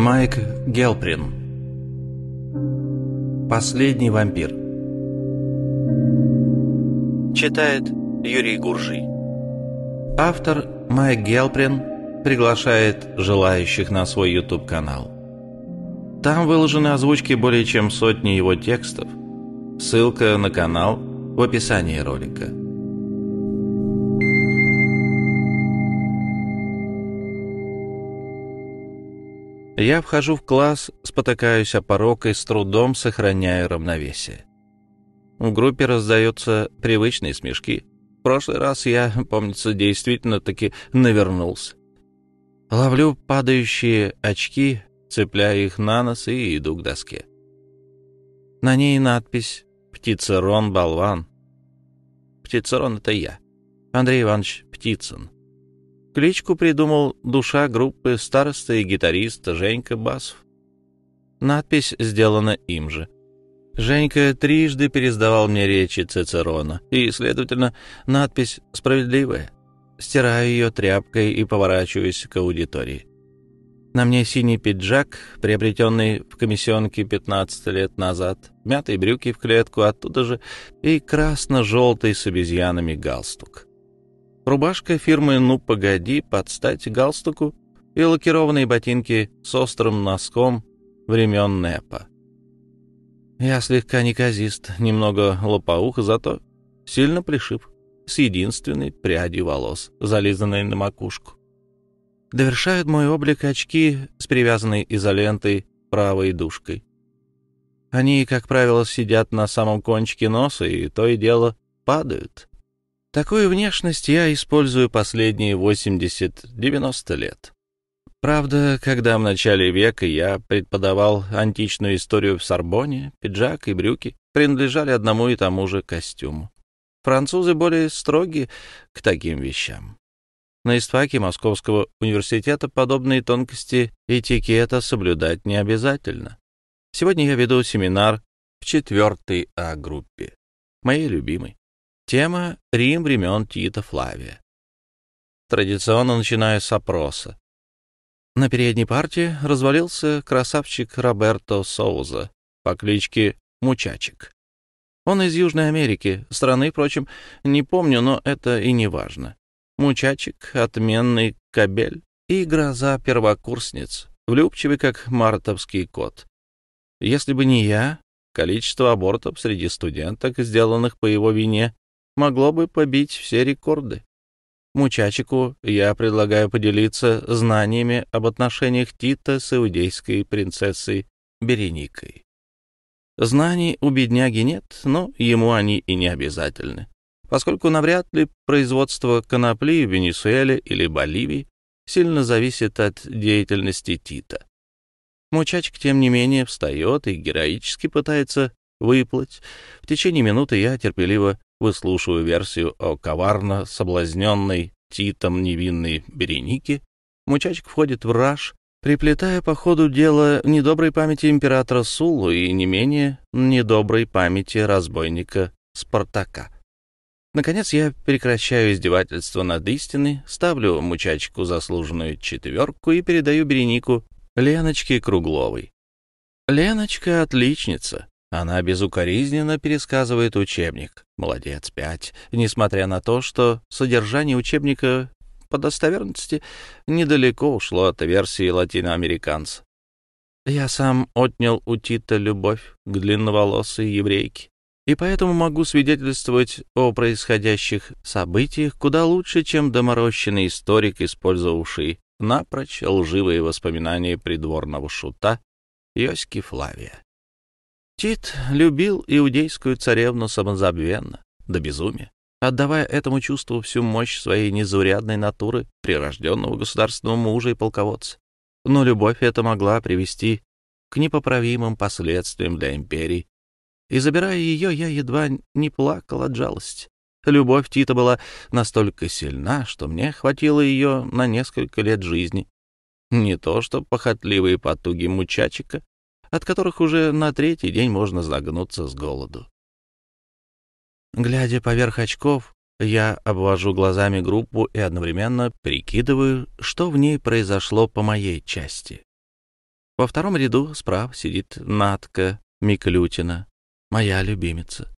Майк Гелприн Последний вампир Читает Юрий Гуржий Автор Майк Гелприн приглашает желающих на свой YouTube-канал. Там выложены озвучки более чем сотни его текстов. Ссылка на канал в описании ролика. Я вхожу в класс, спотыкаюсь о порог и с трудом сохраняя равновесие. В группе раздаются привычные смешки. В прошлый раз я, помнится, действительно-таки навернулся. Ловлю падающие очки, цепляю их на нос и иду к доске. На ней надпись «Птицерон Болван». Птицерон — это я, Андрей Иванович Птицын. Кличку придумал душа группы староста и гитарист Женька Басов. Надпись сделана им же. Женька трижды пересдавал мне речи Цицерона, и, следовательно, надпись справедливая. Стираю ее тряпкой и поворачиваюсь к аудитории. На мне синий пиджак, приобретенный в комиссионке 15 лет назад, мятые брюки в клетку оттуда же и красно-желтый с обезьянами галстук. Рубашка фирмы «Ну, погоди» под стать галстуку и лакированные ботинки с острым носком времен НЭПа. Я слегка неказист, немного лопоух, зато сильно плешив, с единственной прядью волос, зализанной на макушку. Довершают мой облик очки с привязанной изолентой правой дужкой. Они, как правило, сидят на самом кончике носа и то и дело падают. Такую внешность я использую последние 80-90 лет. Правда, когда в начале века я преподавал античную историю в Сорбоне, пиджак и брюки принадлежали одному и тому же костюму. Французы более строги к таким вещам. На истфаке Московского университета подобные тонкости этикета соблюдать не обязательно. Сегодня я веду семинар в четвертой А-группе, моей любимой. Тема «Рим времен Тита Флавия». Традиционно начинаю с опроса. На передней партии развалился красавчик Роберто Соуза по кличке Мучачик. Он из Южной Америки, страны, впрочем, не помню, но это и не важно. Мучачик — отменный кабель и гроза первокурсниц, влюбчивый, как мартовский кот. Если бы не я, количество абортов среди студенток, сделанных по его вине, могло бы побить все рекорды. Мучачику я предлагаю поделиться знаниями об отношениях Тита с иудейской принцессой Береникой. Знаний у бедняги нет, но ему они и не обязательны, поскольку навряд ли производство конопли в Венесуэле или Боливии сильно зависит от деятельности Тита. Мучачик, тем не менее, встает и героически пытается выплыть. В течение минуты я терпеливо выслушиваю версию о коварно соблазненной Титом невинной Беренике, Мучачик входит в раж, приплетая по ходу дела недоброй памяти императора Сулу и не менее недоброй памяти разбойника Спартака. Наконец я прекращаю издевательство над истиной, ставлю Мучачику заслуженную четверку и передаю Беренику Леночке Кругловой. Леночка — отличница, она безукоризненно пересказывает учебник. Молодец, пять. Несмотря на то, что содержание учебника по достоверности недалеко ушло от версии латиноамериканца. Я сам отнял у Тита любовь к длинноволосой еврейке, и поэтому могу свидетельствовать о происходящих событиях куда лучше, чем доморощенный историк, использовавший напрочь лживые воспоминания придворного шута Йоськи Флавия. Тит любил иудейскую царевну самозабвенно, до безумия, отдавая этому чувству всю мощь своей незаурядной натуры, прирожденного государственного мужа и полководца. Но любовь эта могла привести к непоправимым последствиям для империи. И, забирая ее, я едва не плакал от жалости. Любовь Тита была настолько сильна, что мне хватило ее на несколько лет жизни. Не то что похотливые потуги мучачика, от которых уже на третий день можно загнуться с голоду. Глядя поверх очков, я обвожу глазами группу и одновременно прикидываю, что в ней произошло по моей части. Во втором ряду справа сидит Натка Миклютина, моя любимица.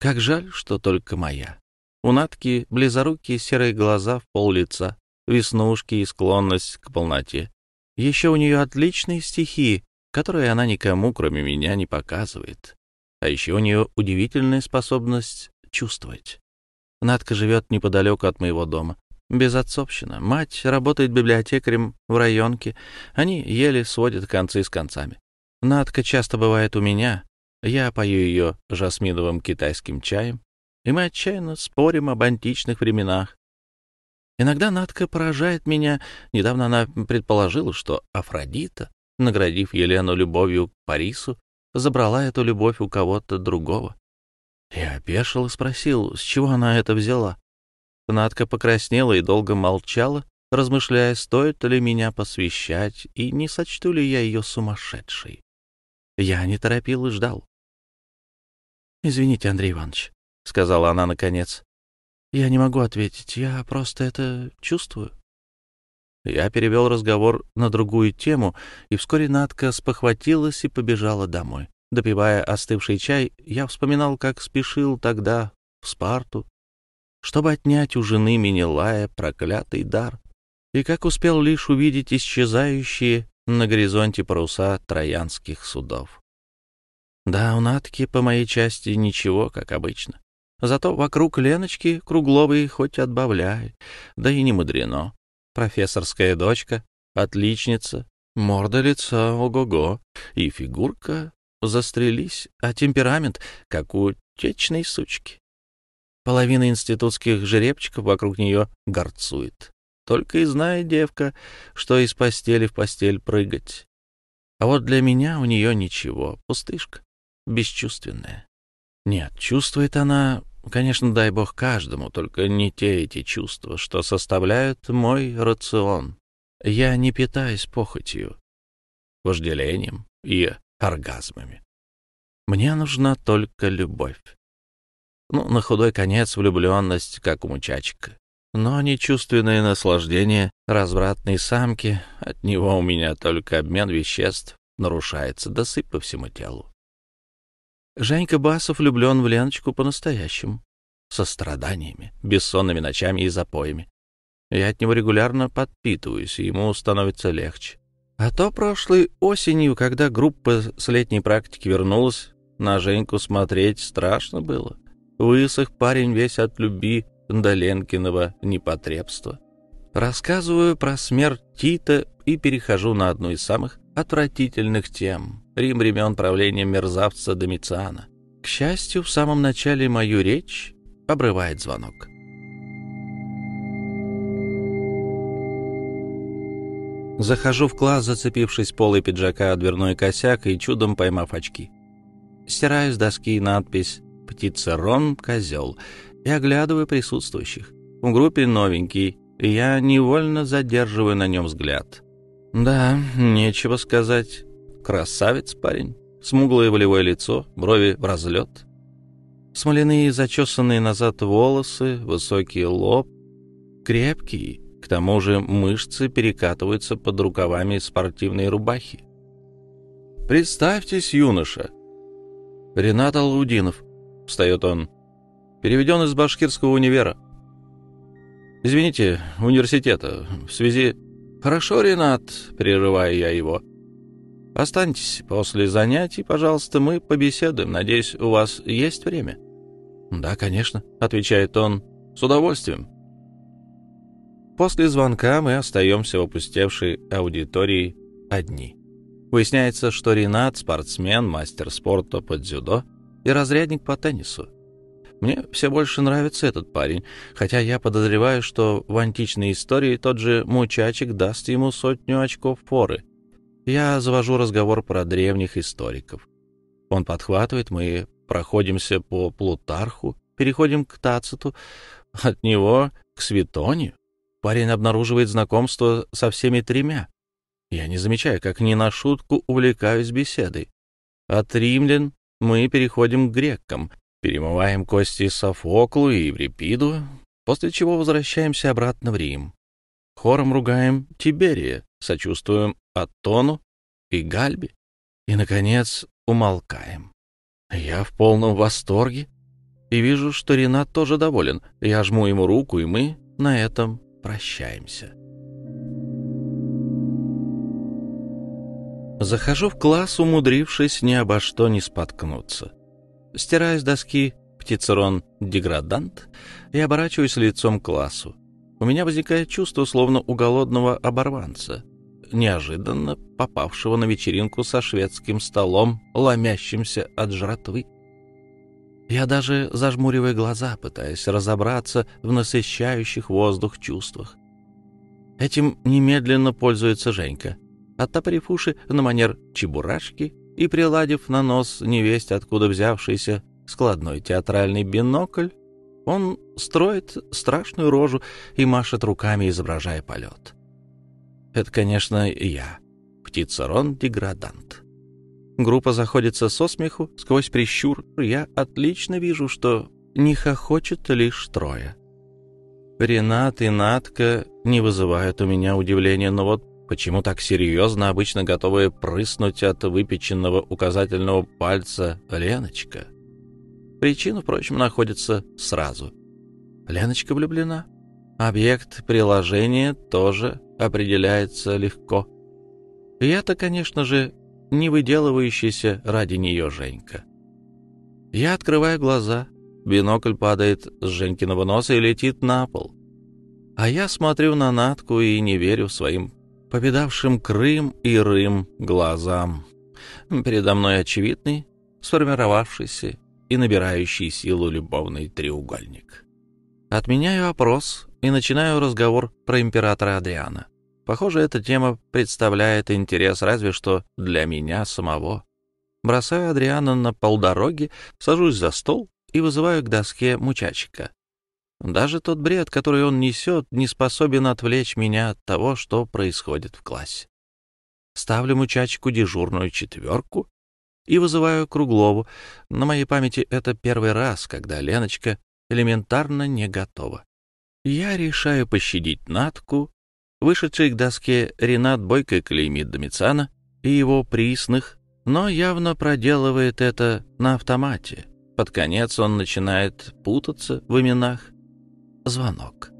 Как жаль, что только моя. У Натки близорукие серые глаза в пол лица, веснушки и склонность к полноте. Еще у нее отличные стихи, которые она никому, кроме меня, не показывает. А еще у нее удивительная способность чувствовать. Надка живет неподалеку от моего дома. Безотцовщина. Мать работает библиотекарем в районке. Они еле сводят концы с концами. Надка часто бывает у меня. Я пою ее жасминовым китайским чаем, и мы отчаянно спорим об античных временах. Иногда Надка поражает меня. Недавно она предположила, что Афродита, наградив Елену любовью к Парису, забрала эту любовь у кого-то другого. Я опешил и спросил, с чего она это взяла. Надка покраснела и долго молчала, размышляя, стоит ли меня посвящать и не сочту ли я ее сумасшедшей. Я не торопил и ждал. «Извините, Андрей Иванович», — сказала она наконец. «Я не могу ответить, я просто это чувствую». Я перевел разговор на другую тему, и вскоре Надка спохватилась и побежала домой. Допивая остывший чай, я вспоминал, как спешил тогда в Спарту, чтобы отнять у жены Менелая проклятый дар, и как успел лишь увидеть исчезающие на горизонте паруса троянских судов. Да, у Натки по моей части ничего, как обычно. Зато вокруг Леночки кругловой хоть отбавляй, да и не мудрено. Профессорская дочка, отличница, морда лица ого-го, и фигурка застрелись, а темперамент, как у течной сучки. Половина институтских жеребчиков вокруг нее горцует. Только и знает девка, что из постели в постель прыгать. А вот для меня у нее ничего, пустышка, бесчувственная. Нет, чувствует она, конечно, дай бог каждому, только не те эти чувства, что составляют мой рацион. Я не питаюсь похотью, вожделением и оргазмами. Мне нужна только любовь. Ну, на худой конец влюбленность, как у мучачка. Но не чувственное наслаждение развратной самки, от него у меня только обмен веществ нарушается, досып по всему телу. Женька Басов влюблен в Леночку по-настоящему, со страданиями, бессонными ночами и запоями. Я от него регулярно подпитываюсь, и ему становится легче. А то прошлой осенью, когда группа с летней практики вернулась, на Женьку смотреть страшно было. Высох парень весь от любви до Ленкиного непотребства. Рассказываю про смерть Тита и перехожу на одну из самых отвратительных тем — Рим времен правления мерзавца Домициана. К счастью, в самом начале мою речь обрывает звонок. Захожу в класс, зацепившись полой пиджака о дверной косяк и чудом поймав очки. Стираю с доски надпись птица Рон козел и оглядываю присутствующих. В группе новенький, и я невольно задерживаю на нем взгляд. Да, нечего сказать. Красавец парень. Смуглое волевое лицо, брови в разлет. Смоляные зачесанные назад волосы, высокий лоб. Крепкий, к тому же мышцы перекатываются под рукавами спортивной рубахи. «Представьтесь, юноша!» «Ренат Алудинов», встает он. Переведен из башкирского универа. Извините, университета. В связи... Хорошо, Ренат, прерываю я его. Останьтесь после занятий, пожалуйста, мы побеседуем. Надеюсь, у вас есть время? Да, конечно, отвечает он. С удовольствием. После звонка мы остаемся в опустевшей аудитории одни. Выясняется, что Ренат — спортсмен, мастер спорта под дзюдо — и разрядник по теннису. Мне все больше нравится этот парень, хотя я подозреваю, что в античной истории тот же мучачик даст ему сотню очков форы. Я завожу разговор про древних историков. Он подхватывает, мы проходимся по Плутарху, переходим к Тациту, от него к Светонию. Парень обнаруживает знакомство со всеми тремя. Я не замечаю, как не на шутку увлекаюсь беседой. От римлян мы переходим к грекам, перемываем кости Софоклу и Еврипиду, после чего возвращаемся обратно в Рим. Хором ругаем Тиберия, сочувствуем Аттону, и Гальби, и, наконец, умолкаем. Я в полном восторге и вижу, что Ренат тоже доволен. Я жму ему руку, и мы на этом прощаемся. Захожу в класс, умудрившись ни обо что не споткнуться. Стираю с доски птицерон-деградант и оборачиваюсь лицом к классу. У меня возникает чувство, словно у голодного оборванца, неожиданно попавшего на вечеринку со шведским столом, ломящимся от жратвы. Я даже зажмуриваю глаза, пытаясь разобраться в насыщающих воздух чувствах. Этим немедленно пользуется Женька — оттопырив уши на манер чебурашки и приладив на нос невесть, откуда взявшийся складной театральный бинокль, он строит страшную рожу и машет руками, изображая полет. Это, конечно, я, птица-рон-деградант. Группа заходится со смеху, сквозь прищур. Я отлично вижу, что не хохочет лишь трое. Ренат и Натка не вызывают у меня удивления, но вот Почему так серьезно, обычно готовая прыснуть от выпеченного указательного пальца Леночка? Причина, впрочем, находится сразу. Леночка влюблена. Объект приложения тоже определяется легко. И это, конечно же, не выделывающийся ради нее Женька. Я открываю глаза, бинокль падает с Женькиного носа и летит на пол. А я смотрю на Натку и не верю своим повидавшим Крым и Рым глазам. Передо мной очевидный, сформировавшийся и набирающий силу любовный треугольник. Отменяю опрос и начинаю разговор про императора Адриана. Похоже, эта тема представляет интерес разве что для меня самого. Бросаю Адриана на полдороги, сажусь за стол и вызываю к доске мучачика. Даже тот бред, который он несет, не способен отвлечь меня от того, что происходит в классе. Ставлю мучачку дежурную четверку и вызываю Круглову. На моей памяти это первый раз, когда Леночка элементарно не готова. Я решаю пощадить Натку. Вышедший к доске Ренат Бойко клеймит Домицана и его присных, но явно проделывает это на автомате. Под конец он начинает путаться в именах звонок.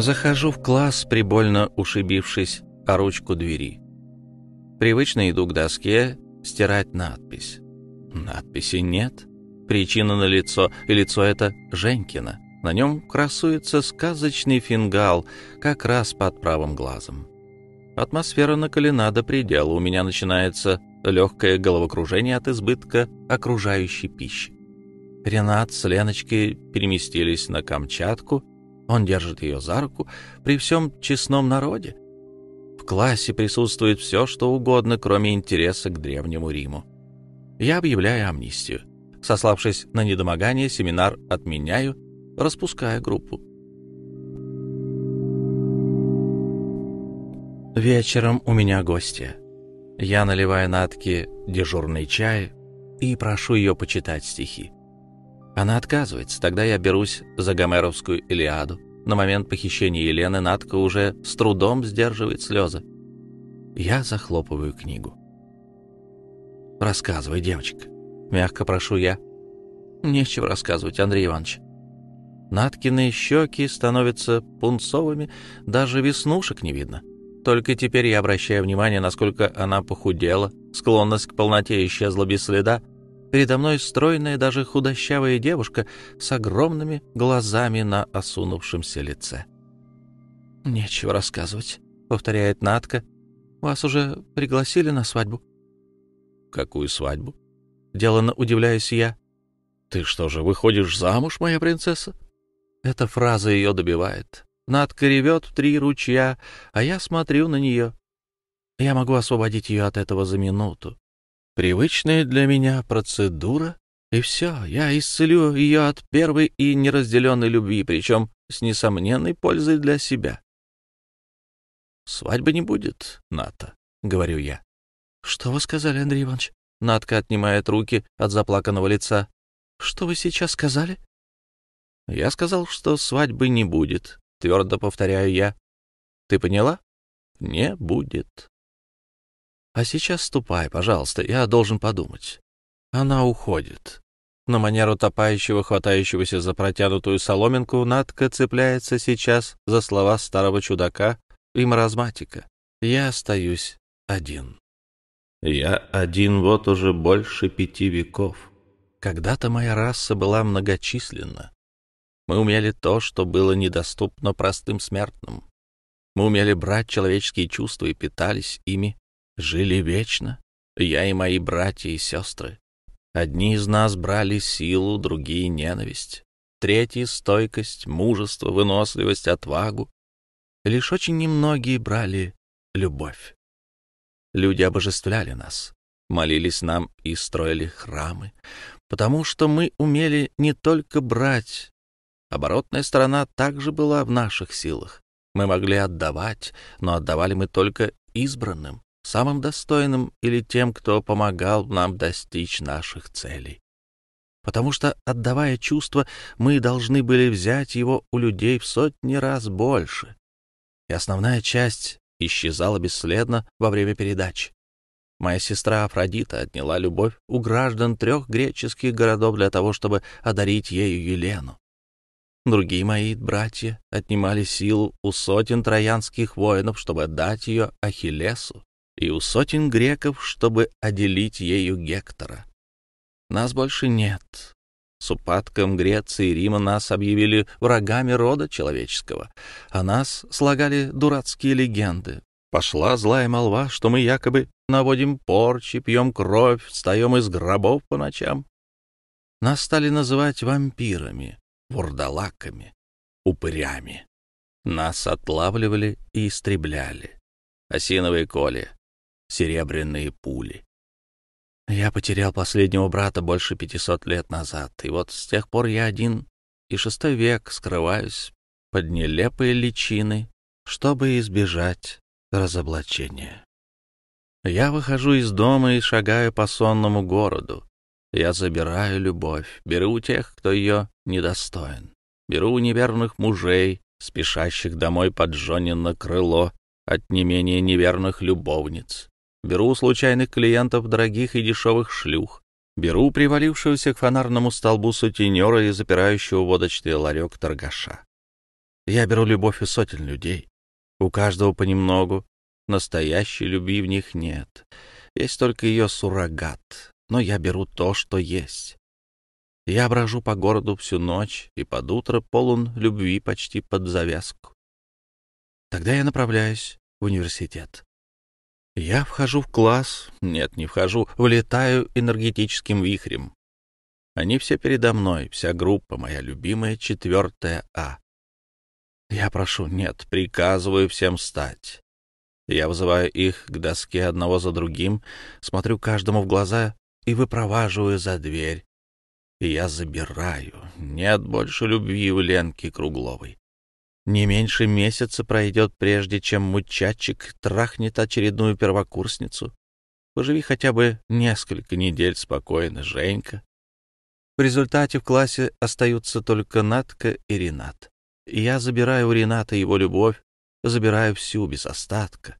Захожу в класс, прибольно ушибившись о ручку двери. Привычно иду к доске стирать надпись. Надписи нет. Причина на лицо, и лицо это Женькина. На нем красуется сказочный фингал, как раз под правым глазом. Атмосфера накалена до предела. У меня начинается легкое головокружение от избытка окружающей пищи. Ренат с Леночкой переместились на Камчатку. Он держит ее за руку при всем честном народе. В классе присутствует все, что угодно, кроме интереса к Древнему Риму. Я объявляю амнистию. Сославшись на недомогание, семинар отменяю, распуская группу. Вечером у меня гостья. Я наливаю Натке дежурный чай и прошу ее почитать стихи. Она отказывается, тогда я берусь за гомеровскую Илиаду. На момент похищения Елены Натка уже с трудом сдерживает слезы. Я захлопываю книгу. «Рассказывай, девочка», — мягко прошу я. «Нечего рассказывать, Андрей Иванович». Наткины щеки становятся пунцовыми, даже веснушек не видно. — только теперь я обращаю внимание, насколько она похудела, склонность к полноте исчезла без следа. Передо мной стройная, даже худощавая девушка с огромными глазами на осунувшемся лице. «Нечего рассказывать», — повторяет Натка. «Вас уже пригласили на свадьбу?» «Какую свадьбу?» Деланно удивляюсь я. «Ты что же, выходишь замуж, моя принцесса?» Эта фраза ее добивает. Надка ревет в три ручья, а я смотрю на нее. Я могу освободить ее от этого за минуту. Привычная для меня процедура, и все, я исцелю ее от первой и неразделенной любви, причем с несомненной пользой для себя. «Свадьбы не будет, Ната», — говорю я. «Что вы сказали, Андрей Иванович?» Натка отнимает руки от заплаканного лица. «Что вы сейчас сказали?» «Я сказал, что свадьбы не будет твердо повторяю я. Ты поняла? Не будет. А сейчас ступай, пожалуйста, я должен подумать. Она уходит. На манеру топающего, хватающегося за протянутую соломинку, Надка цепляется сейчас за слова старого чудака и маразматика. Я остаюсь один. Я один вот уже больше пяти веков. Когда-то моя раса была многочисленна. Мы умели то, что было недоступно простым смертным. Мы умели брать человеческие чувства и питались ими, жили вечно, я и мои братья и сестры. Одни из нас брали силу, другие — ненависть, третьи — стойкость, мужество, выносливость, отвагу. Лишь очень немногие брали любовь. Люди обожествляли нас, молились нам и строили храмы, потому что мы умели не только брать. Оборотная сторона также была в наших силах. Мы могли отдавать, но отдавали мы только избранным, самым достойным или тем, кто помогал нам достичь наших целей. Потому что, отдавая чувство, мы должны были взять его у людей в сотни раз больше. И основная часть исчезала бесследно во время передачи. Моя сестра Афродита отняла любовь у граждан трех греческих городов для того, чтобы одарить ею Елену. Другие мои братья отнимали силу у сотен троянских воинов, чтобы отдать ее Ахиллесу, и у сотен греков, чтобы отделить ею Гектора. Нас больше нет. С упадком Греции и Рима нас объявили врагами рода человеческого, а нас слагали дурацкие легенды. Пошла злая молва, что мы якобы наводим порчи, пьем кровь, встаем из гробов по ночам. Нас стали называть вампирами, вурдалаками, упырями. Нас отлавливали и истребляли. Осиновые коли, серебряные пули. Я потерял последнего брата больше пятисот лет назад, и вот с тех пор я один и шестой век скрываюсь под нелепой личиной, чтобы избежать разоблачения. Я выхожу из дома и шагаю по сонному городу. Я забираю любовь, беру у тех, кто ее недостоин. Беру у неверных мужей, спешащих домой под Жонина крыло от не менее неверных любовниц. Беру у случайных клиентов дорогих и дешевых шлюх. Беру привалившегося к фонарному столбу сутенера и запирающего водочный ларек торгаша. Я беру любовь у сотен людей. У каждого понемногу. Настоящей любви в них нет. Есть только ее суррогат. Но я беру то, что есть. Я брожу по городу всю ночь и под утро полон любви почти под завязку. Тогда я направляюсь в университет. Я вхожу в класс, нет, не вхожу, влетаю энергетическим вихрем. Они все передо мной, вся группа, моя любимая четвертая А. Я прошу, нет, приказываю всем встать. Я вызываю их к доске одного за другим, смотрю каждому в глаза и выпроваживаю за дверь и я забираю. Нет больше любви у Ленки Кругловой. Не меньше месяца пройдет, прежде чем мучачик трахнет очередную первокурсницу. Поживи хотя бы несколько недель спокойно, Женька. В результате в классе остаются только Натка и Ренат. Я забираю у Рената его любовь, забираю всю без остатка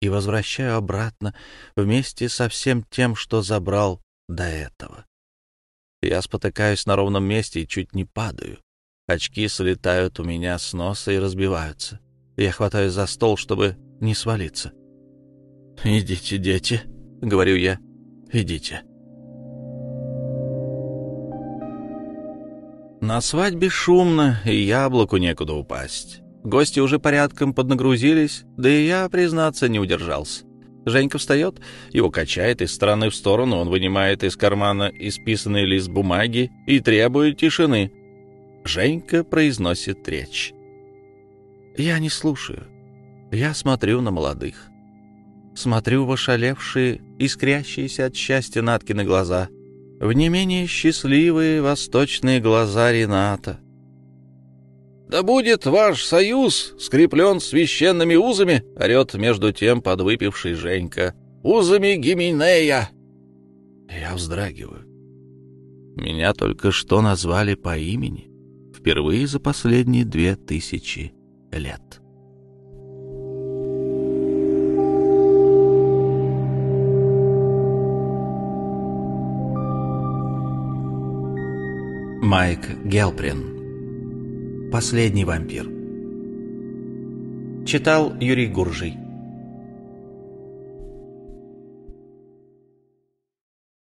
и возвращаю обратно вместе со всем тем, что забрал до этого. Я спотыкаюсь на ровном месте и чуть не падаю. Очки слетают у меня с носа и разбиваются. Я хватаюсь за стол, чтобы не свалиться. «Идите, дети», — говорю я, — «идите». На свадьбе шумно, и яблоку некуда упасть. Гости уже порядком поднагрузились, да и я, признаться, не удержался. Женька встает, его качает из стороны в сторону, он вынимает из кармана исписанный лист бумаги и требует тишины. Женька произносит речь. Я не слушаю. Я смотрю на молодых. Смотрю в ошалевшие, искрящиеся от счастья Наткины глаза, в не менее счастливые восточные глаза Рената — «Да будет ваш союз скреплен священными узами!» — орет между тем подвыпивший Женька. «Узами Гименея!» Я вздрагиваю. Меня только что назвали по имени впервые за последние две тысячи лет. Майк Гелприн «Последний вампир» Читал Юрий Гуржий.